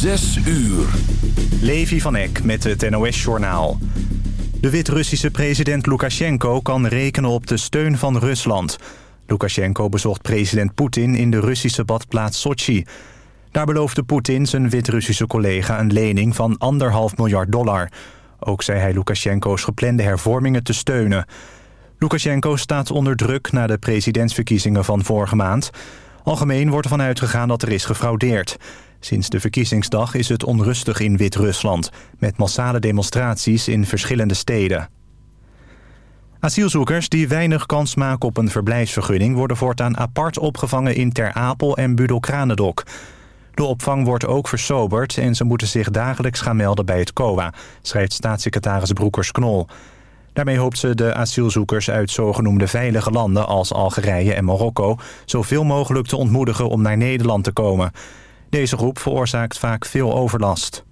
Zes uur. Levi van Eck met het NOS-journaal. De Wit-Russische president Lukashenko kan rekenen op de steun van Rusland. Lukashenko bezocht president Poetin in de Russische badplaats Sochi. Daar beloofde Poetin zijn Wit-Russische collega een lening van anderhalf miljard dollar. Ook zei hij Lukashenko's geplande hervormingen te steunen. Lukashenko staat onder druk na de presidentsverkiezingen van vorige maand. Algemeen wordt ervan uitgegaan dat er is gefraudeerd. Sinds de verkiezingsdag is het onrustig in Wit-Rusland... met massale demonstraties in verschillende steden. Asielzoekers die weinig kans maken op een verblijfsvergunning... worden voortaan apart opgevangen in Ter Apel en Budel-Kranendok. De opvang wordt ook versoberd en ze moeten zich dagelijks gaan melden bij het COA... schrijft staatssecretaris Broekers-Knol. Daarmee hoopt ze de asielzoekers uit zogenoemde veilige landen... als Algerije en Marokko zoveel mogelijk te ontmoedigen om naar Nederland te komen... Deze groep veroorzaakt vaak veel overlast.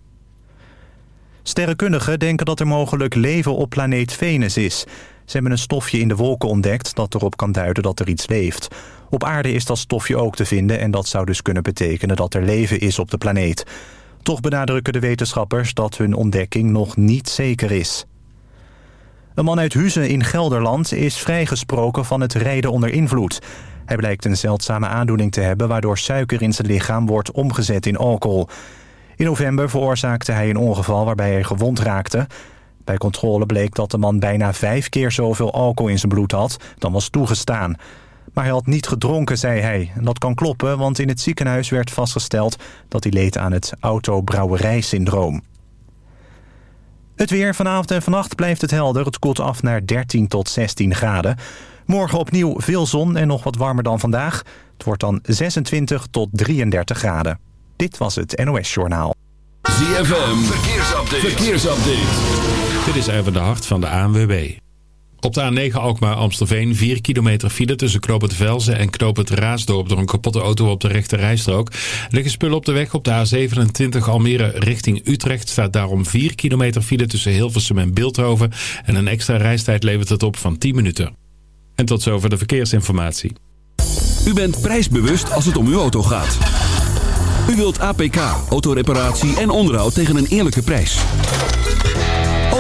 Sterrenkundigen denken dat er mogelijk leven op planeet Venus is. Ze hebben een stofje in de wolken ontdekt dat erop kan duiden dat er iets leeft. Op aarde is dat stofje ook te vinden en dat zou dus kunnen betekenen dat er leven is op de planeet. Toch benadrukken de wetenschappers dat hun ontdekking nog niet zeker is. Een man uit Huizen in Gelderland is vrijgesproken van het rijden onder invloed. Hij blijkt een zeldzame aandoening te hebben... waardoor suiker in zijn lichaam wordt omgezet in alcohol. In november veroorzaakte hij een ongeval waarbij hij gewond raakte. Bij controle bleek dat de man bijna vijf keer zoveel alcohol in zijn bloed had... dan was toegestaan. Maar hij had niet gedronken, zei hij. dat kan kloppen, want in het ziekenhuis werd vastgesteld... dat hij leed aan het autobrouwerijsyndroom. Het weer vanavond en vannacht blijft het helder. Het koelt af naar 13 tot 16 graden. Morgen opnieuw veel zon en nog wat warmer dan vandaag. Het wordt dan 26 tot 33 graden. Dit was het NOS Journaal. ZFM, verkeersupdate. verkeersupdate. Dit is even de hart van de ANWB. Op de A9 Alkmaar-Amstelveen 4 kilometer file tussen Knoop Velzen en Knoop Raasdorp door een kapotte auto op de rechte rijstrook. Liggen spullen op de weg op de A27 Almere richting Utrecht staat daarom 4 kilometer file tussen Hilversum en Beeldhoven en een extra reistijd levert het op van 10 minuten. En tot zover de verkeersinformatie. U bent prijsbewust als het om uw auto gaat. U wilt APK, autoreparatie en onderhoud tegen een eerlijke prijs.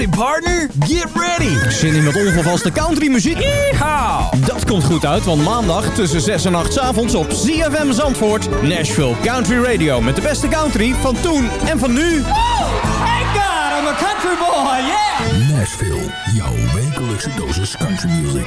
Howdy partner, get ready. Zin in met ongevaste country muziek? Yeehaw. Dat komt goed uit, want maandag tussen 6 en 8 's avonds op ZFM Zandvoort... Nashville Country Radio met de beste country van toen en van nu. Thank God I'm a country boy, yeah. Nashville, jouw wekelijkse dosis country music.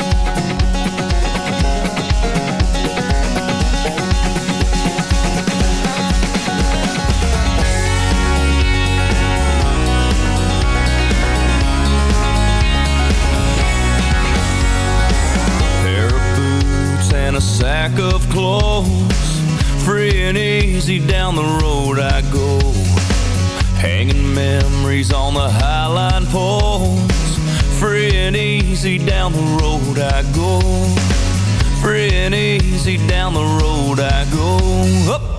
Sack of clothes. Free and easy down the road I go. Hanging memories on the highline poles. Free and easy down the road I go. Free and easy down the road I go. Up.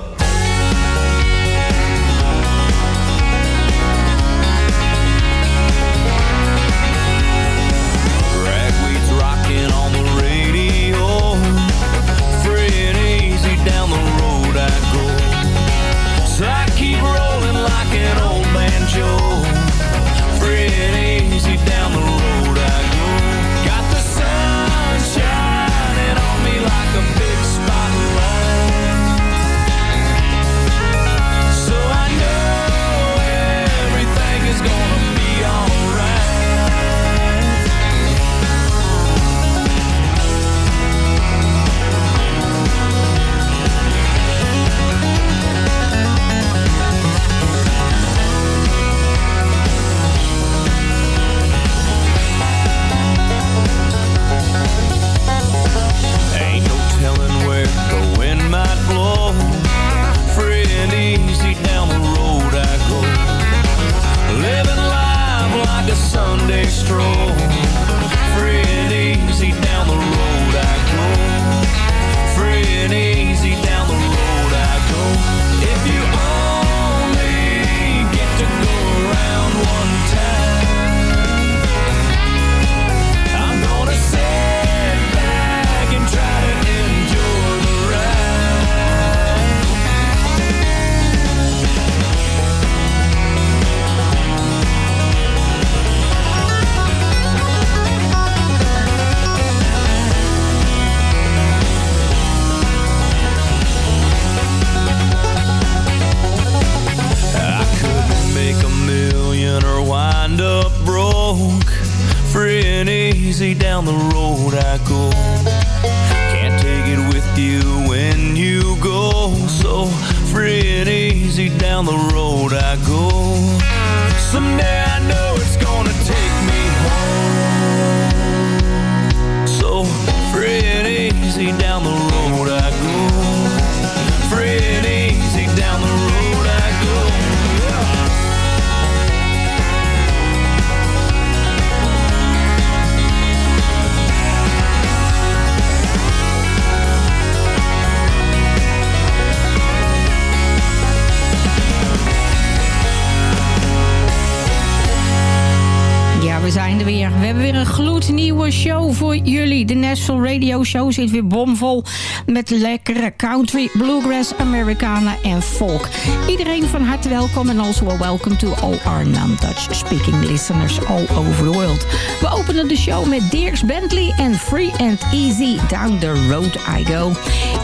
Jullie, De Nashville Radio Show zit weer bomvol met lekkere country, bluegrass, Americana en folk. Iedereen van harte welkom en also a welcome to all our non-Dutch speaking listeners all over the world. We openen de show met Dirks Bentley en Free and Easy Down the Road I Go.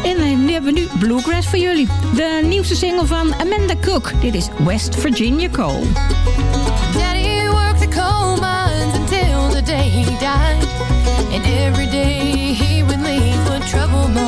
En eh, we hebben nu bluegrass voor jullie. De nieuwste single van Amanda Cook. Dit is West Virginia Coal. Daddy worked the coal And every day he would leave with trouble.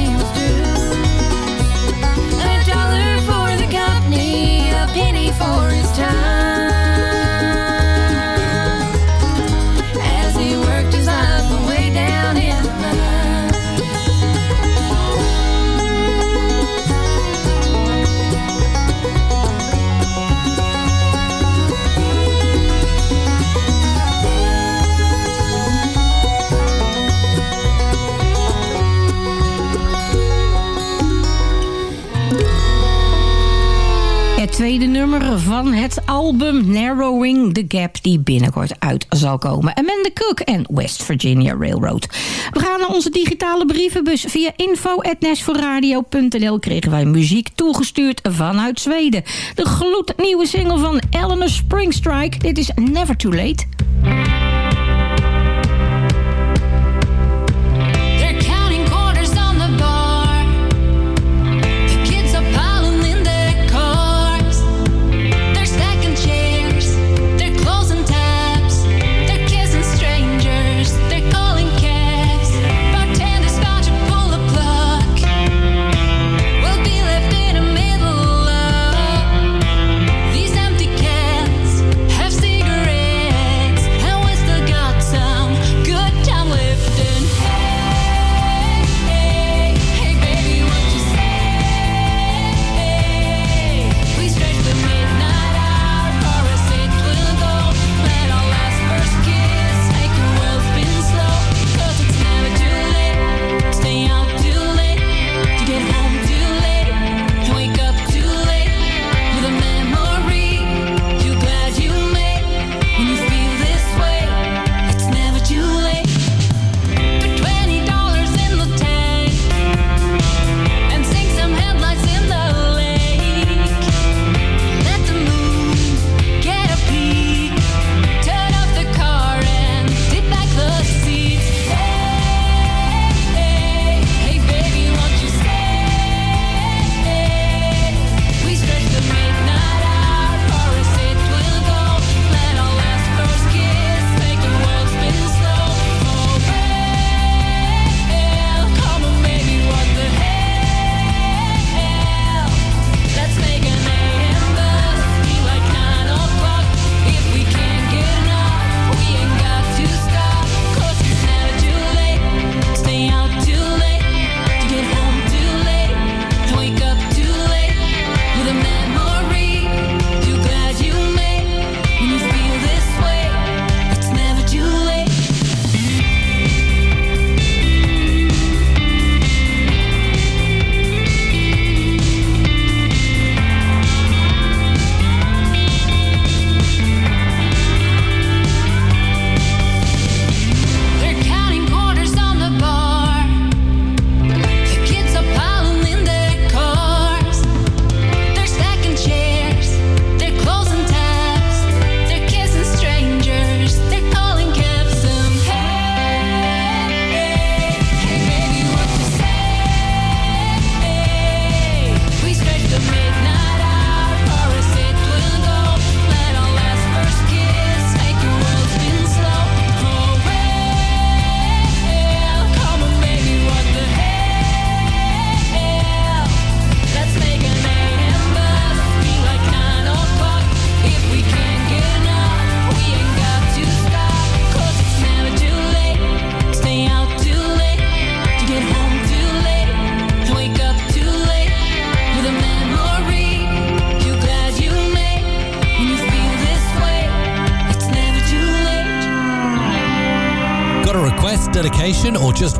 nummer van het album Narrowing the Gap... die binnenkort uit zal komen. Amanda Cook en West Virginia Railroad. We gaan naar onze digitale brievenbus. Via info.nashforradio.nl kregen wij muziek toegestuurd vanuit Zweden. De gloednieuwe single van Eleanor Springstrike. Dit is Never Too Late.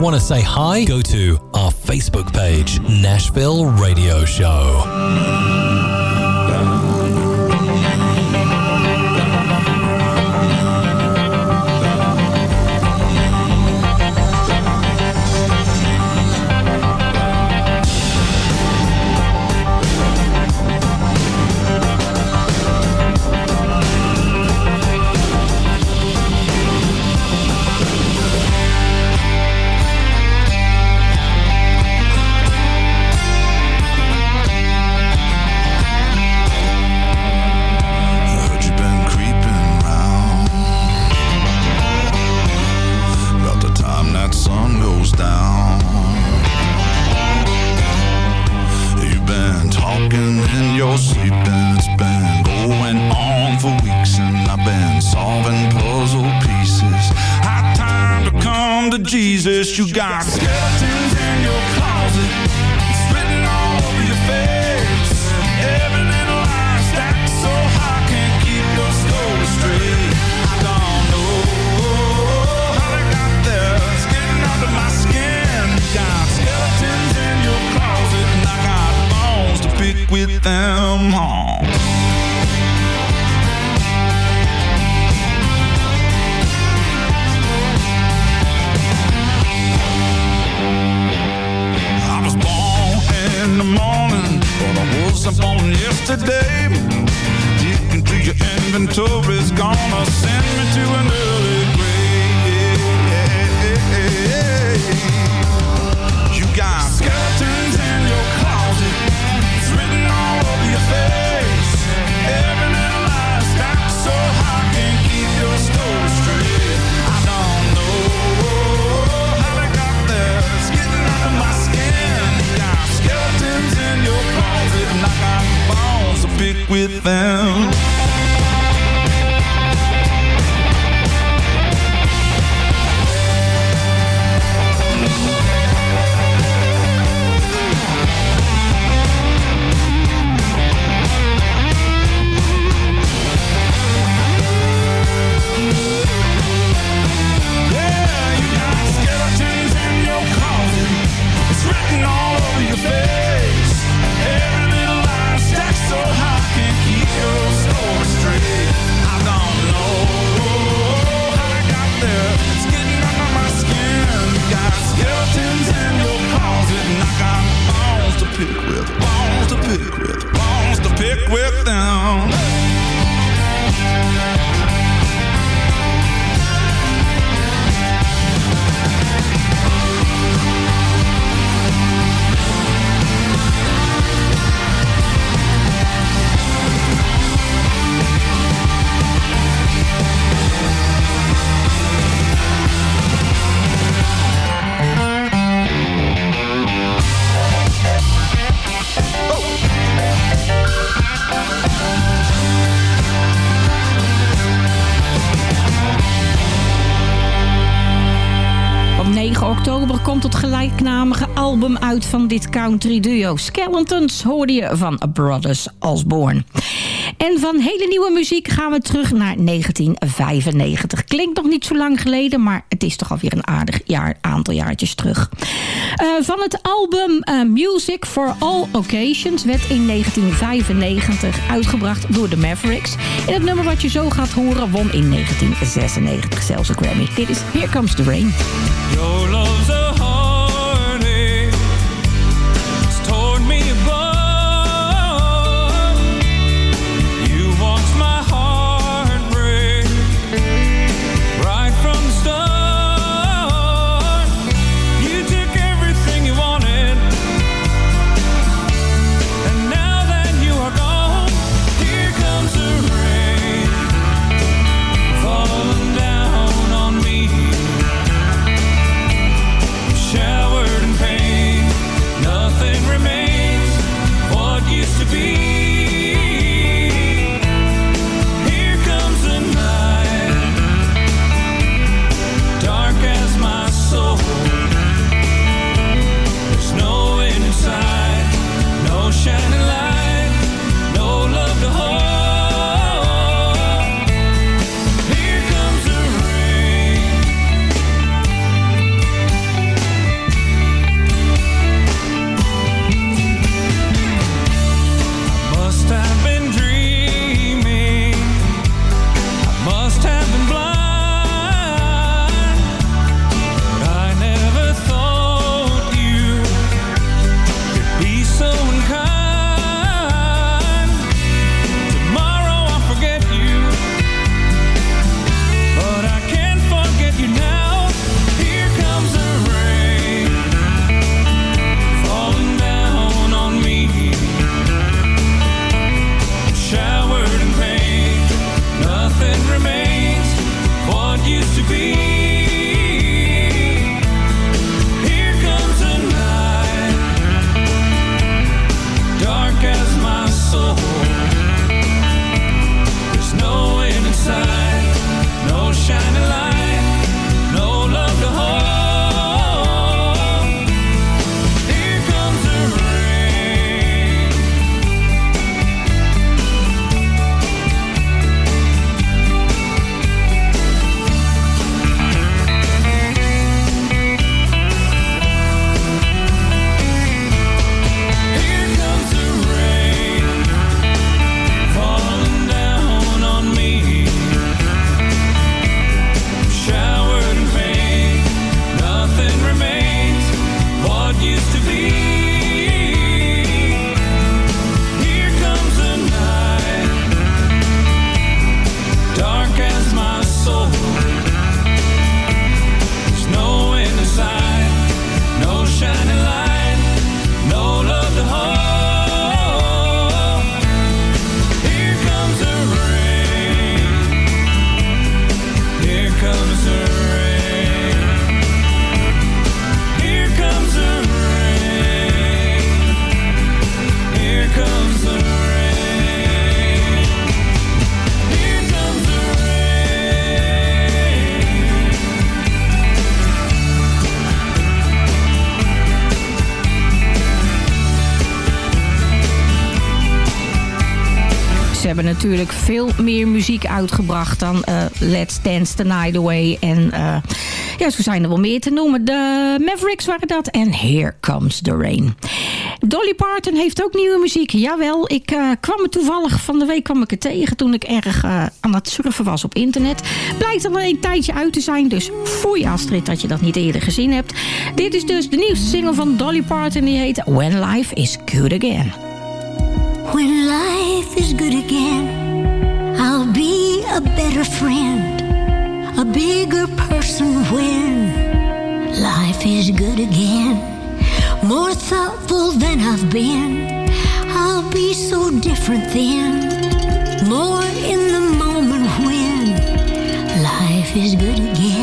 want to say hi, go to you got. van dit country duo. Skeletons hoorde je van Brothers Osborne. En van hele nieuwe muziek gaan we terug naar 1995. Klinkt nog niet zo lang geleden, maar het is toch alweer een aardig jaar, aantal jaartjes terug. Eh, van het album eh, Music for All Occasions werd in 1995 uitgebracht door de Mavericks. En het nummer wat je zo gaat horen won in 1996 zelfs een Grammy. Dit is Here Comes the Rain. Your love veel meer muziek uitgebracht dan eh, Let's Dance the Night Away. En eh, ja, zo zijn er wel meer te noemen. De Mavericks waren dat en Here Comes the Rain. Dolly Parton heeft ook nieuwe muziek. Jawel, ik eh, kwam het toevallig van de week kwam ik het tegen toen ik erg aan het surfen was op internet. Blijkt al een tijdje uit te zijn, dus foei Astrid dat je dat niet eerder gezien hebt. Dit is dus de nieuwste single van Dolly Parton die heet When Life is Good Again. When life is good again, I'll be a better friend, a bigger person when life is good again. More thoughtful than I've been, I'll be so different then. More in the moment when life is good again.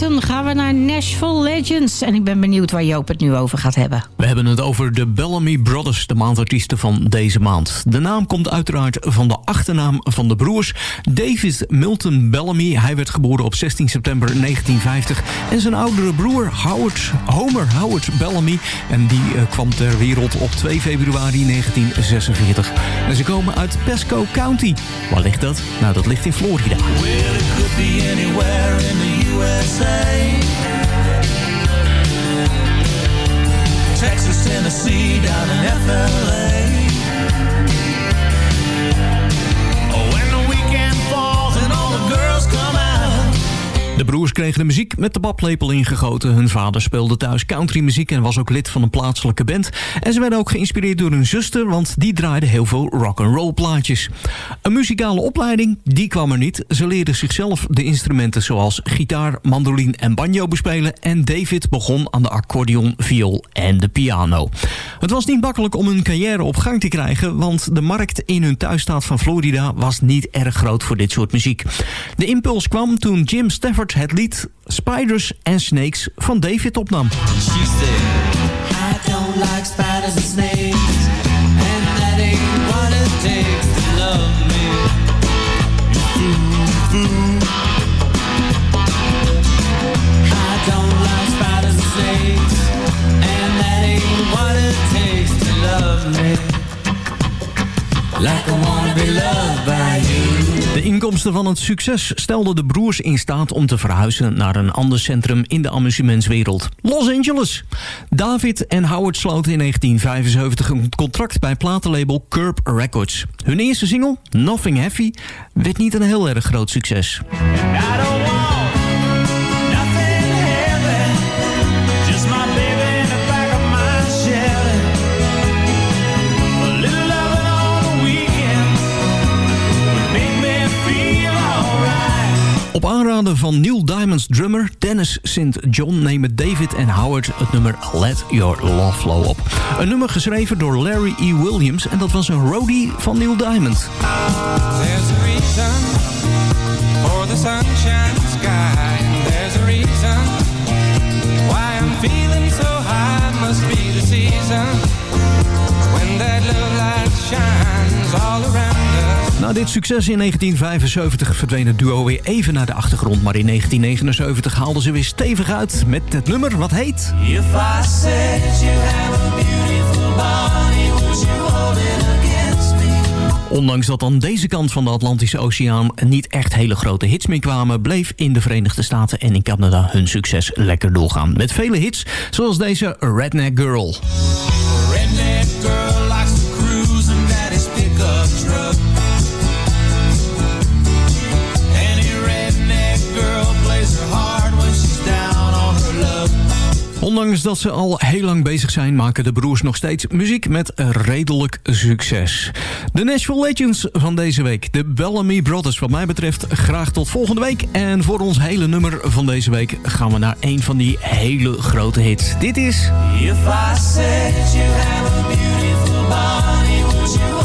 Parton gaan we naar Nashville Legends. En ik ben benieuwd waar Joop het nu over gaat hebben. We hebben het over de Bellamy Brothers, de maandartiesten van deze maand. De naam komt uiteraard van de achternaam van de broers. David Milton Bellamy, hij werd geboren op 16 september 1950. En zijn oudere broer Howard, Homer Howard Bellamy. En die eh, kwam ter wereld op 2 februari 1946. En ze komen uit Pasco County. Waar ligt dat? Nou, dat ligt in Florida. Well, it could be anywhere in the USA. Texas, Tennessee, down in FLA. Broers kregen de muziek met de bablepel ingegoten. Hun vader speelde thuis countrymuziek en was ook lid van een plaatselijke band. En ze werden ook geïnspireerd door hun zuster, want die draaide heel veel rock'n'roll plaatjes. Een muzikale opleiding, die kwam er niet. Ze leerden zichzelf de instrumenten zoals gitaar, mandoline en banjo bespelen. En David begon aan de accordeon, viool en de piano. Het was niet makkelijk om hun carrière op gang te krijgen, want de markt in hun thuisstaat van Florida was niet erg groot voor dit soort muziek. De impuls kwam toen Jim Stafford het lied Spiders and Snakes van David opnam. De inkomsten van het succes stelden de broers in staat om te verhuizen naar een ander centrum in de amusementswereld. Los Angeles. David en Howard sloten in 1975 een contract bij platenlabel Curb Records. Hun eerste single, Nothing Heavy, werd niet een heel erg groot succes. Van Neil Diamond's drummer Dennis St. John nemen David en Howard het nummer Let Your Love Flow op. Een nummer geschreven door Larry E. Williams en dat was een roadie van Neil Diamond. For the sunshine sky. There's a reason why I'm feeling so high. Must be the season Na dit succes in 1975 verdween het duo weer even naar de achtergrond. Maar in 1979 haalden ze weer stevig uit met het nummer wat heet... If I said you have a beautiful body, would you hold it against me? Ondanks dat aan deze kant van de Atlantische Oceaan niet echt hele grote hits meer kwamen... bleef in de Verenigde Staten en in Canada hun succes lekker doorgaan. Met vele hits, zoals deze Redneck Girl. Redneck Ondanks dat ze al heel lang bezig zijn... maken de broers nog steeds muziek met redelijk succes. De Nashville Legends van deze week. De Bellamy Brothers wat mij betreft graag tot volgende week. En voor ons hele nummer van deze week... gaan we naar een van die hele grote hits. Dit is... If I you have a beautiful body,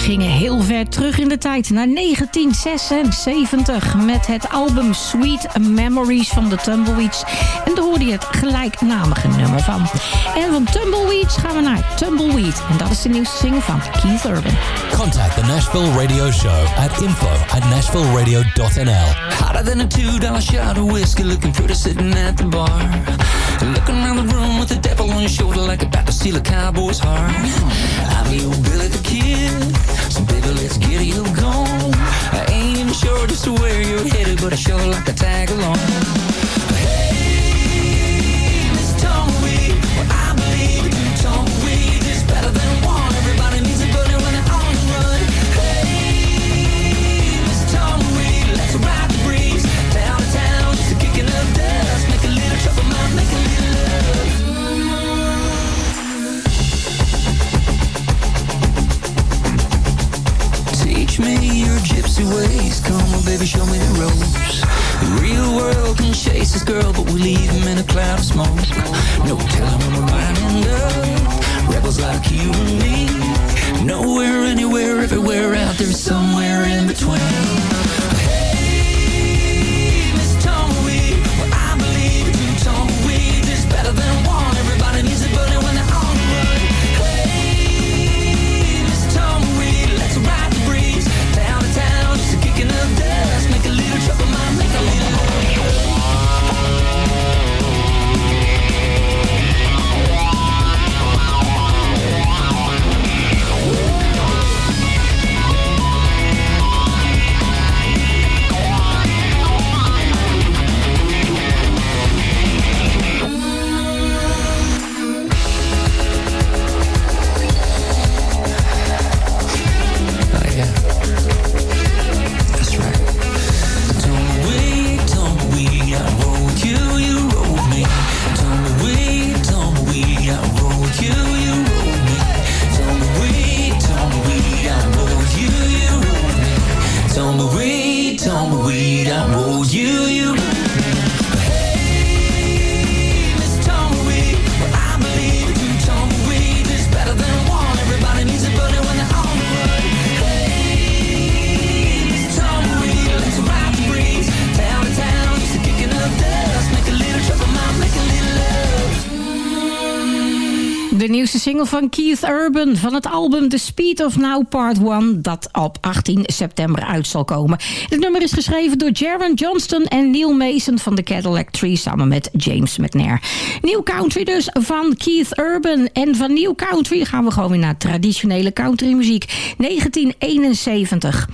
gingen heel ver terug in de tijd, naar 1976... met het album Sweet Memories van de Tumbleweeds. En daar hoorde je het gelijknamige nummer van. En van Tumbleweeds gaan we naar Tumbleweed. En dat is de nieuwste single van Keith Urban. Contact the Nashville Radio Show at info at nashvilleradio.nl. Hotter than a two dollar shot of whiskey, looking pretty sitting at the bar. Looking around the room with the devil on your shoulder, like about to steal a cowboy's heart. I'm your Billy the Kid, so baby, let's get you gone. I ain't even sure just where you're headed, but I sure like to tag along. Me the. Real world can chase this girl, but we leave him in a cloud of smoke. No telling when we're lining up, rebels like you and me. Nowhere, anywhere, everywhere out there, somewhere in between. Van Keith Urban van het album The Speed of Now Part 1 dat op 18 september uit zal komen. Het nummer is geschreven door Jaron Johnston en Neil Mason van de Cadillac Tree samen met James McNair. Nieuw country dus van Keith Urban en van nieuw country gaan we gewoon weer naar traditionele countrymuziek 1971.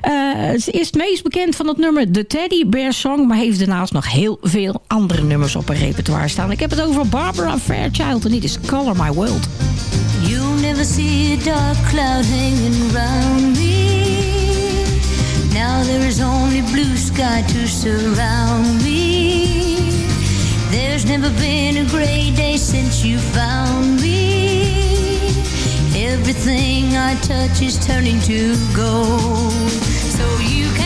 Eh, ze is het meest bekend van het nummer The Teddy Bear Song maar heeft daarnaast nog heel veel andere nummers op haar repertoire staan. Ik heb het over Barbara Fairchild en dit is Color My World. You'll never see a dark cloud hanging around me. Now there is only blue sky to surround me. There's never been a gray day since you found me. Everything I touch is turning to gold. So you can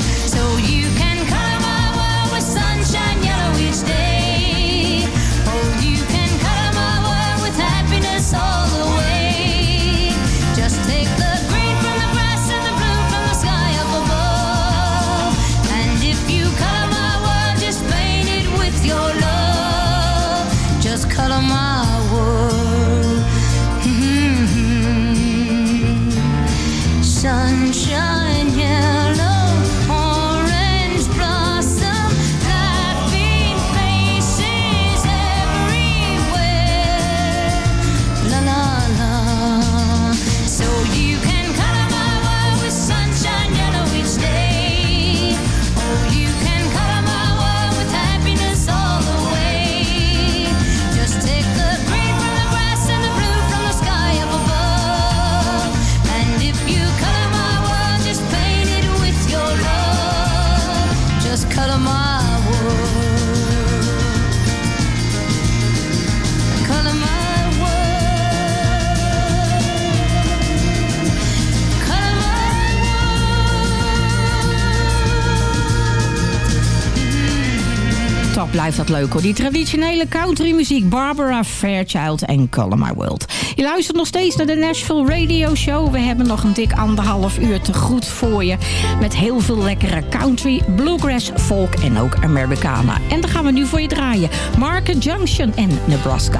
Blijft dat leuk hoor. Die traditionele countrymuziek Barbara Fairchild en Color My World. Je luistert nog steeds naar de Nashville Radio Show. We hebben nog een dik anderhalf uur te goed voor je. Met heel veel lekkere country, bluegrass, folk en ook Americana. En dan gaan we nu voor je draaien. Market Junction en Nebraska.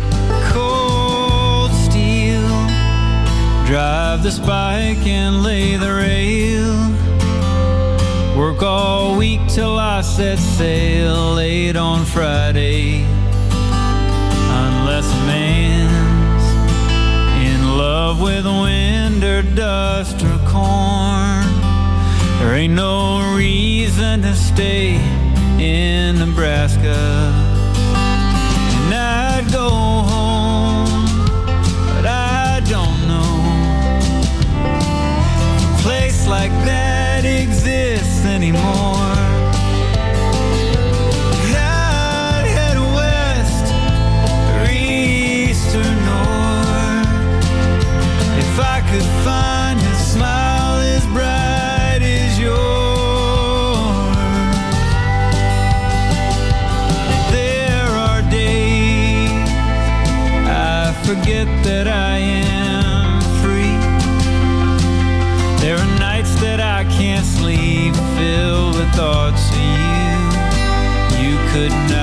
cold steel. Drive the spike and lay the rail. Work all week till I set sail late on Friday. Unless a man's in love with wind or dust or corn, there ain't no reason to stay in Nebraska. And I'd go home, but I don't know a place like that anymore. thoughts of you, you could not.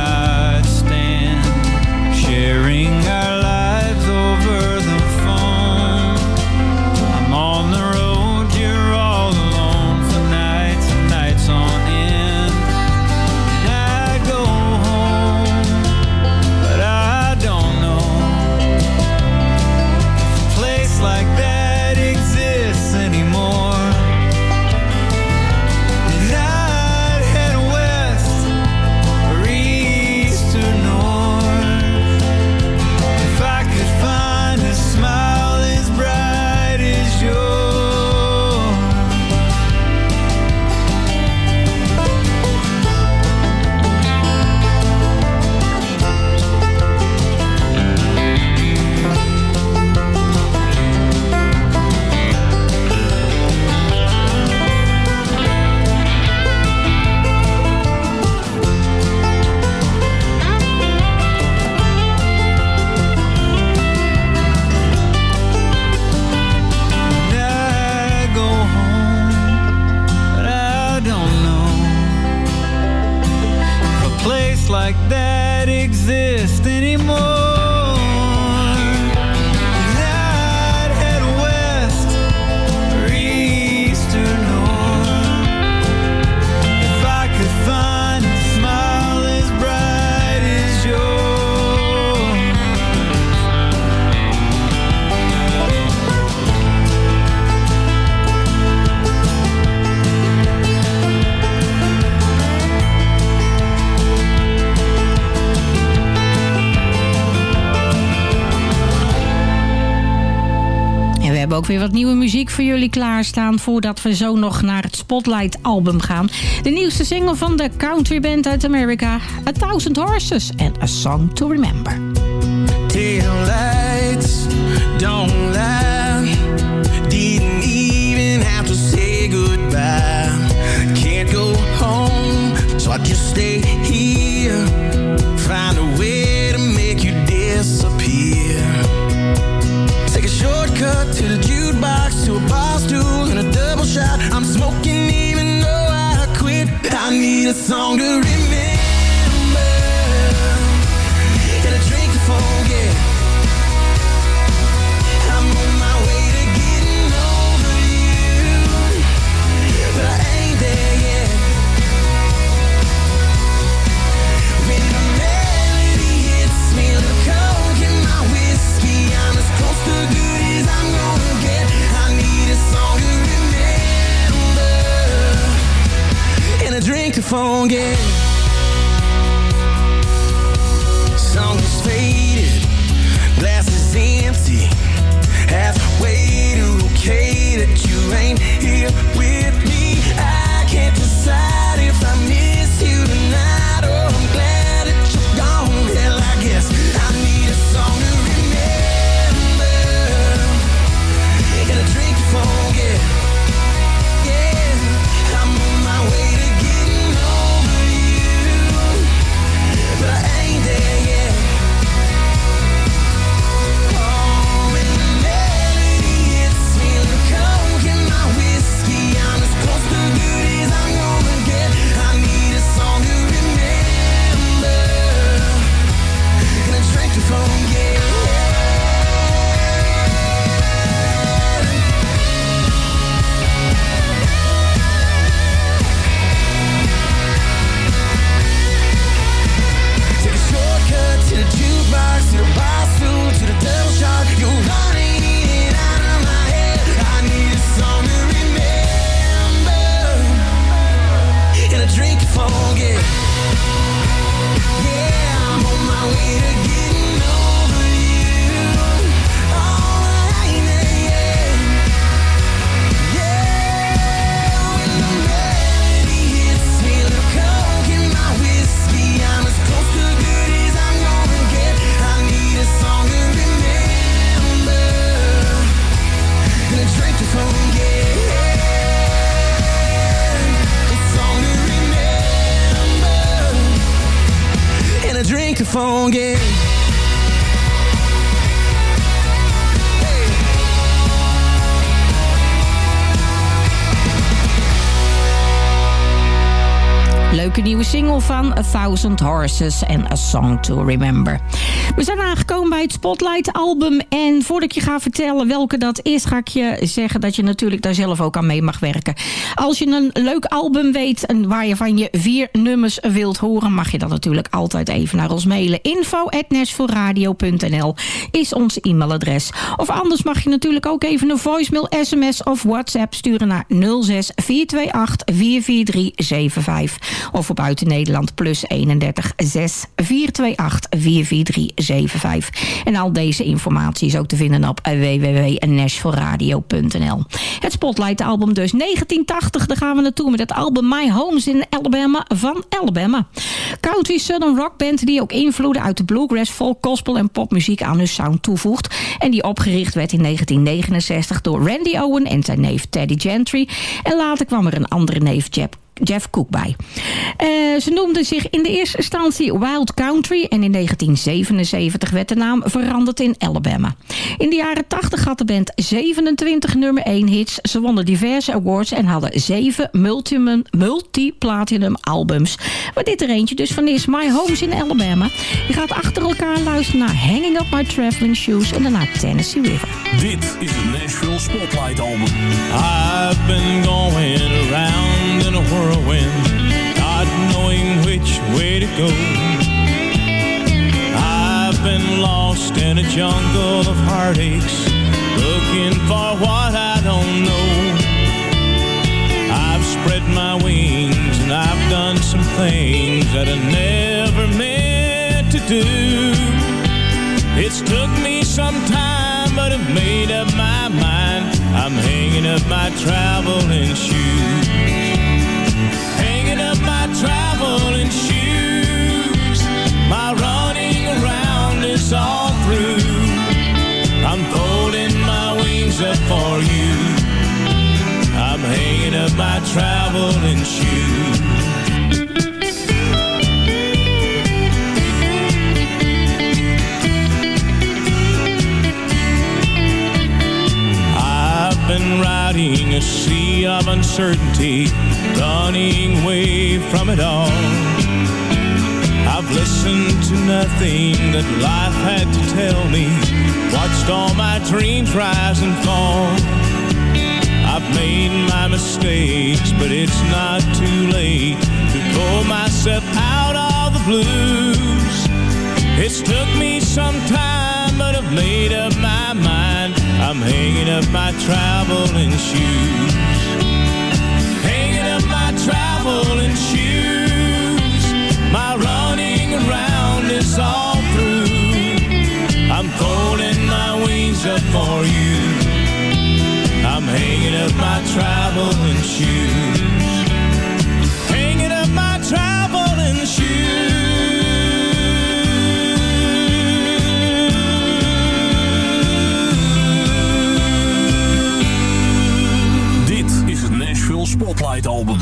Wat nieuwe muziek voor jullie klaarstaan... voordat we zo nog naar het Spotlight-album gaan. De nieuwste single van de country band uit Amerika... A Thousand Horses and A Song to Remember. Don't. Didn't even have to say goodbye. Can't go home, so I just stay song. to Thousand Horses and A Song to Remember. We zijn aangekomen bij het Spotlight album. En voordat ik je ga vertellen welke dat is... ga ik je zeggen dat je natuurlijk daar zelf ook aan mee mag werken. Als je een leuk album weet... en waar je van je vier nummers wilt horen... mag je dat natuurlijk altijd even naar ons mailen. info.nashvilleradio.nl is ons e-mailadres. Of anders mag je natuurlijk ook even een voicemail, sms of whatsapp sturen naar 06 428 44375. Of voor buiten Nederland plus 31 6 428 44375. En al deze informatie is ook te vinden op www.nashvilleradio.nl. Het Spotlight album dus 1980. Daar gaan we naartoe met het album My Homes in Alabama van Alabama. Country Southern Rock band die ook invloeden uit de bluegrass, folk, gospel en popmuziek aan hun sound toevoegt. En die opgericht werd in 1969 door Randy Owen en zijn neef Teddy Gentry. En later kwam er een andere neef Jeff Jeff Cook bij. Eh, ze noemden zich in de eerste instantie Wild Country... en in 1977 werd de naam veranderd in Alabama. In de jaren 80 had de band 27 nummer 1 hits. Ze wonnen diverse awards en hadden 7 multi- multi-platinum albums. Waar dit er eentje dus van is. My Homes in Alabama. Je gaat achter elkaar luisteren naar Hanging Up My Traveling Shoes... en daarna Tennessee River. Dit is het Nashville Spotlight Album. I've been going around whirlwind, not knowing which way to go. I've been lost in a jungle of heartaches, looking for what I don't know. I've spread my wings and I've done some things that I never meant to do. It's took me some time, but I've made up my mind. I'm hanging up my traveling shoes. Up for you. I'm hanging up my traveling shoes. I've been riding a sea of uncertainty, running away from it all. I've listened to nothing that life had to tell me, watched all my dreams rise and fall. I've made my mistakes, but it's not too late to pull myself out of the blues. It's took me some time, but I've made up my mind. I'm hanging up my traveling shoes. Hanging up my traveling shoes. All through. I'm folding my wings up for you. I'm hanging up my traveling shoes. Hanging up my traveling Dit is het Nashville Spotlight Album.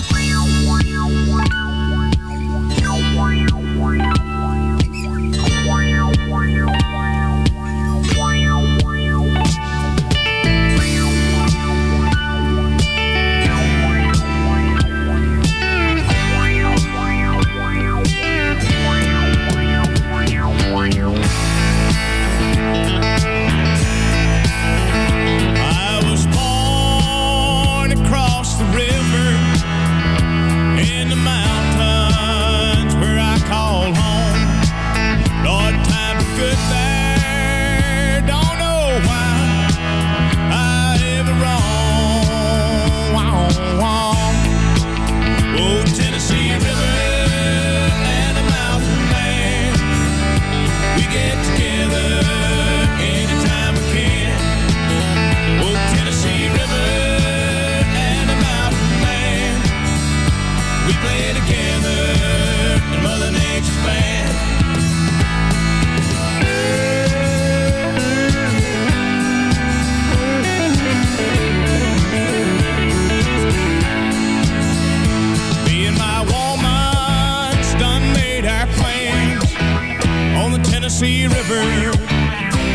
Tennessee River,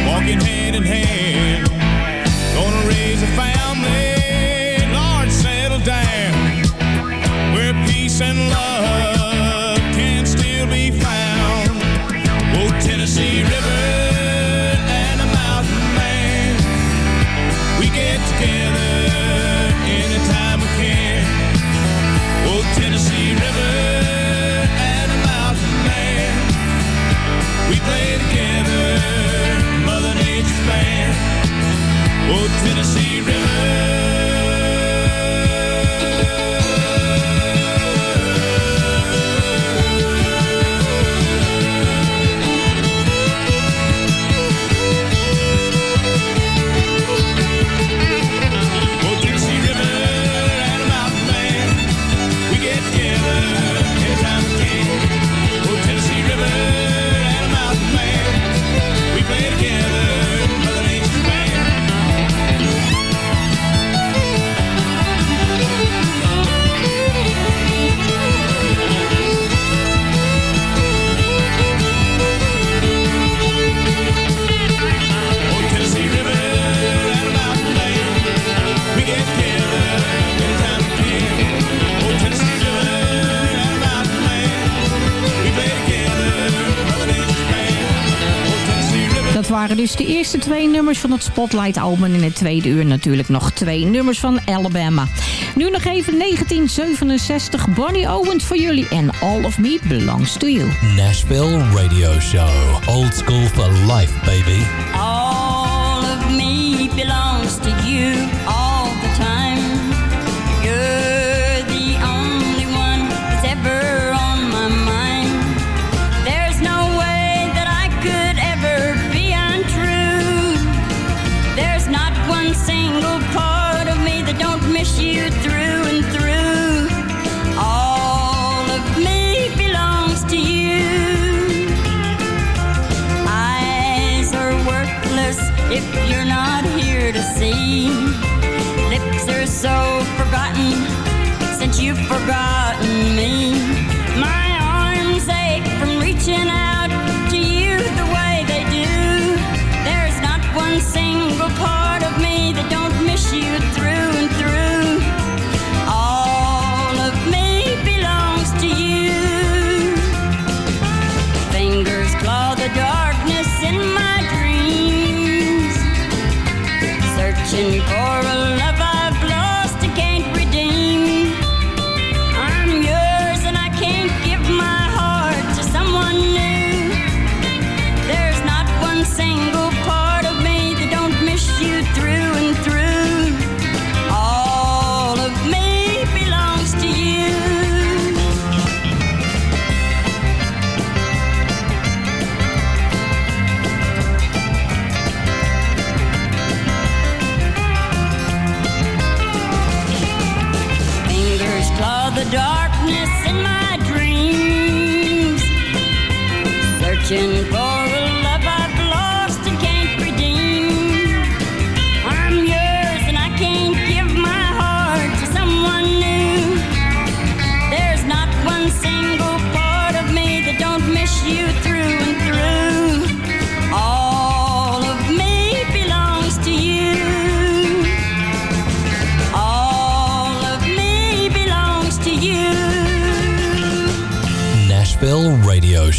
walking hand in hand. Gonna raise a family, waren dus de eerste twee nummers van het Spotlight album. In het tweede uur natuurlijk nog twee nummers van Alabama. Nu nog even 1967. Bonnie Owens voor jullie. En All of Me Belongs to You. Nashville Radio Show. Old school for life, baby. All of me belongs to you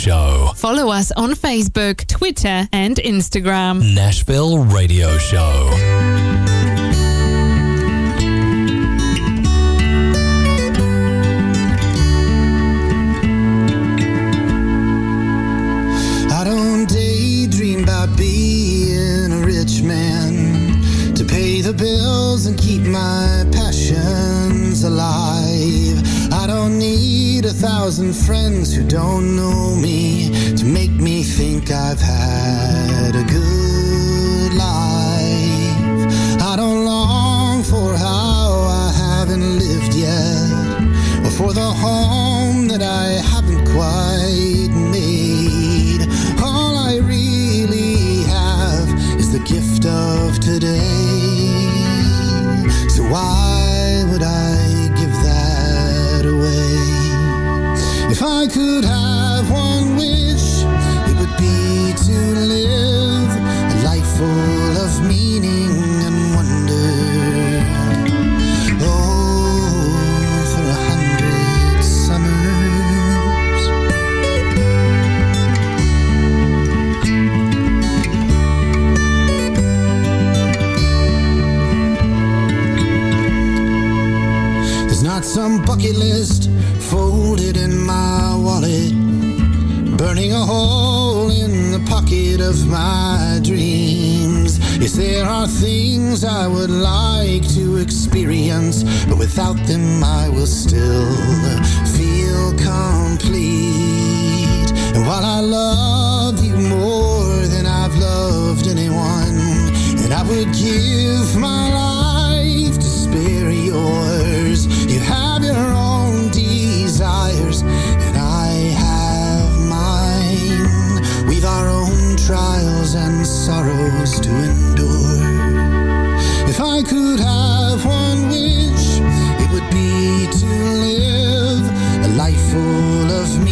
Show. Follow us on Facebook, Twitter, and Instagram. Nashville Radio Show. I thousand friends who don't know me to make me think I've had a good life. I don't long for how I haven't lived yet or for the home that I haven't quite made. All I really have is the gift of today. So why would I If I could have one wish, it would be to live a life full of meaning and wonder. Oh, for a hundred summers. There's not some bucket list folded in my wallet, burning a hole in the pocket of my dreams. Yes, there are things I would like to experience, but without them I will still feel complete. And while I love you more than I've loved anyone, and I would give my life to endure. If I could have one wish, it would be to live a life full of meaning